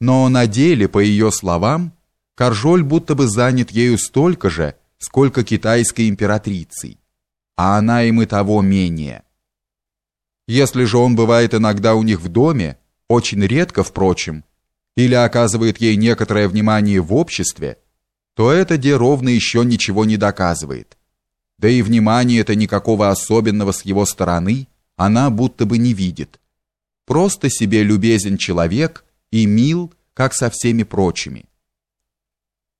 Но на деле, по ее словам, Каржоль будто бы занят ею столько же, сколько китайской императрицей, а она им и того менее. Если же он бывает иногда у них в доме, очень редко, впрочем, или оказывает ей некоторое внимание в обществе, то это де ровно еще ничего не доказывает. Да и внимания это никакого особенного с его стороны она будто бы не видит. Просто себе любезен человек и мил, как со всеми прочими.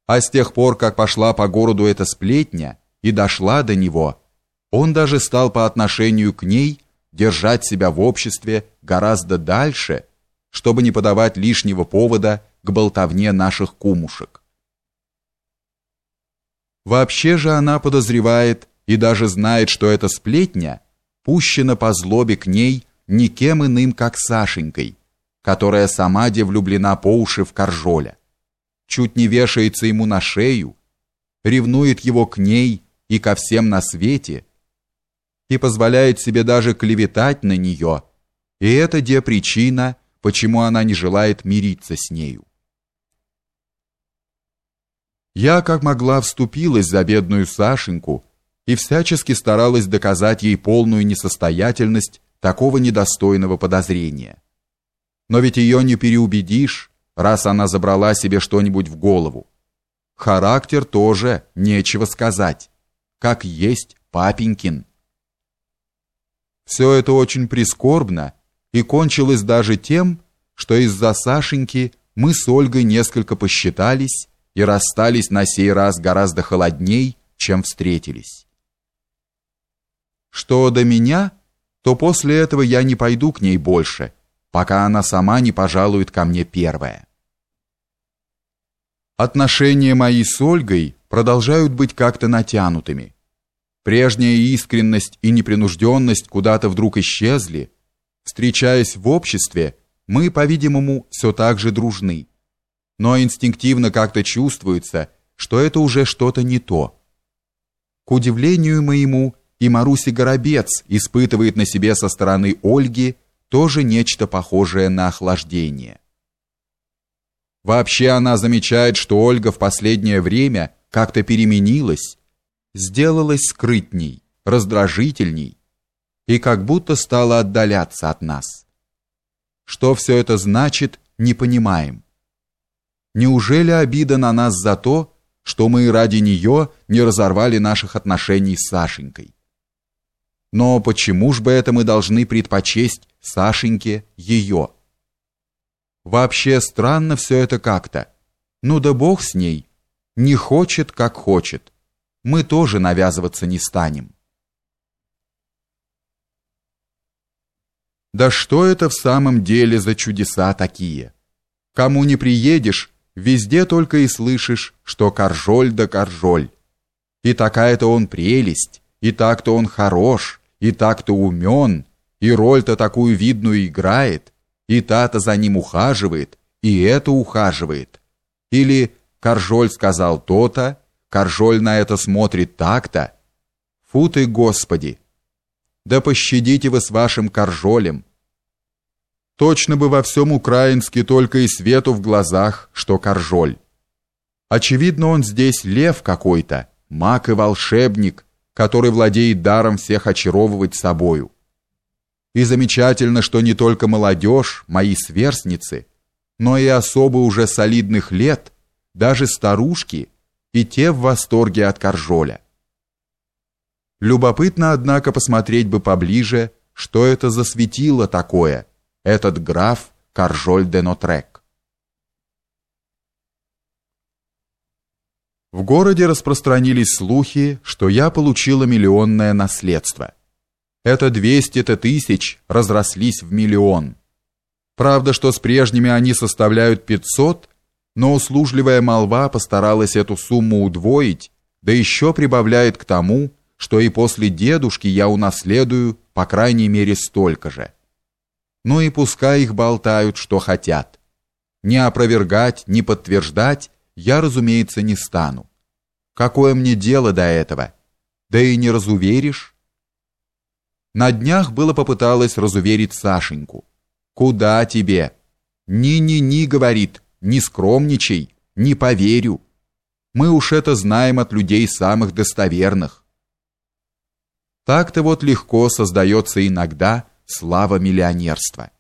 А с тех пор, как пошла по городу эта сплетня и дошла до него, он даже стал по отношению к ней держать себя в обществе гораздо дальше, чтобы не подавать лишнего повода к болтовне наших кумушек. Вообще же она подозревает и даже знает, что эта сплетня пущена по злобе к ней никем иным, как Сашенькой, которая сама де влюблена по уши в Коржоля. Чуть не вешается ему на шею, ревнует его к ней и ко всем на свете, и позволяет себе даже клеветать на нее, и это де причина, почему она не желает мириться с нею. Я, как могла, вступилась за бедную Сашеньку и всячески старалась доказать ей полную несостоятельность такого недостойного подозрения. Но ведь ее не переубедишь, раз она забрала себе что-нибудь в голову. Характер тоже нечего сказать, как есть папенькин. Все это очень прискорбно и кончилось даже тем, что из-за Сашеньки мы с Ольгой несколько посчитались и расстались на сей раз гораздо холодней, чем встретились. Что до меня, то после этого я не пойду к ней больше, пока она сама не пожалует ко мне первая. Отношения мои с Ольгой продолжают быть как-то натянутыми. Прежняя искренность и непринужденность куда-то вдруг исчезли. Встречаясь в обществе, мы, по-видимому, все так же дружны но инстинктивно как-то чувствуется, что это уже что-то не то. К удивлению моему, и Маруси Горобец испытывает на себе со стороны Ольги тоже нечто похожее на охлаждение. Вообще она замечает, что Ольга в последнее время как-то переменилась, сделалась скрытней, раздражительней и как будто стала отдаляться от нас. Что все это значит, не понимаем. Неужели обида на нас за то, что мы ради нее не разорвали наших отношений с Сашенькой? Но почему ж бы это мы должны предпочесть Сашеньке ее? Вообще странно все это как-то. Ну да бог с ней. Не хочет, как хочет. Мы тоже навязываться не станем. Да что это в самом деле за чудеса такие? Кому не приедешь, Везде только и слышишь, что Каржоль да Каржоль. И такая-то он прелесть, и так-то он хорош, и так-то умен, и роль-то такую видную играет, и та-то за ним ухаживает, и это ухаживает. Или Каржоль сказал то-то, Каржоль на это смотрит так-то. Фу ты, Господи! Да пощадите вы с вашим Каржолем, Точно бы во всем Украинске только и свету в глазах, что Коржоль. Очевидно, он здесь лев какой-то, маг и волшебник, который владеет даром всех очаровывать собою. И замечательно, что не только молодежь, мои сверстницы, но и особо уже солидных лет, даже старушки, и те в восторге от Коржоля. Любопытно, однако, посмотреть бы поближе, что это за светило такое, этот граф Каржоль де Нотрек. В городе распространились слухи, что я получила миллионное наследство. Это 200-то тысяч разрослись в миллион. Правда, что с прежними они составляют 500, но услужливая молва постаралась эту сумму удвоить, да еще прибавляет к тому, что и после дедушки я унаследую по крайней мере столько же ну и пускай их болтают, что хотят. Не опровергать, не подтверждать я, разумеется, не стану. Какое мне дело до этого? Да и не разуверишь. На днях было попыталась разуверить Сашеньку. Куда тебе? Ни-ни-ни, говорит, не скромничай, не поверю. Мы уж это знаем от людей самых достоверных. Так-то вот легко создается иногда слава миллионерства.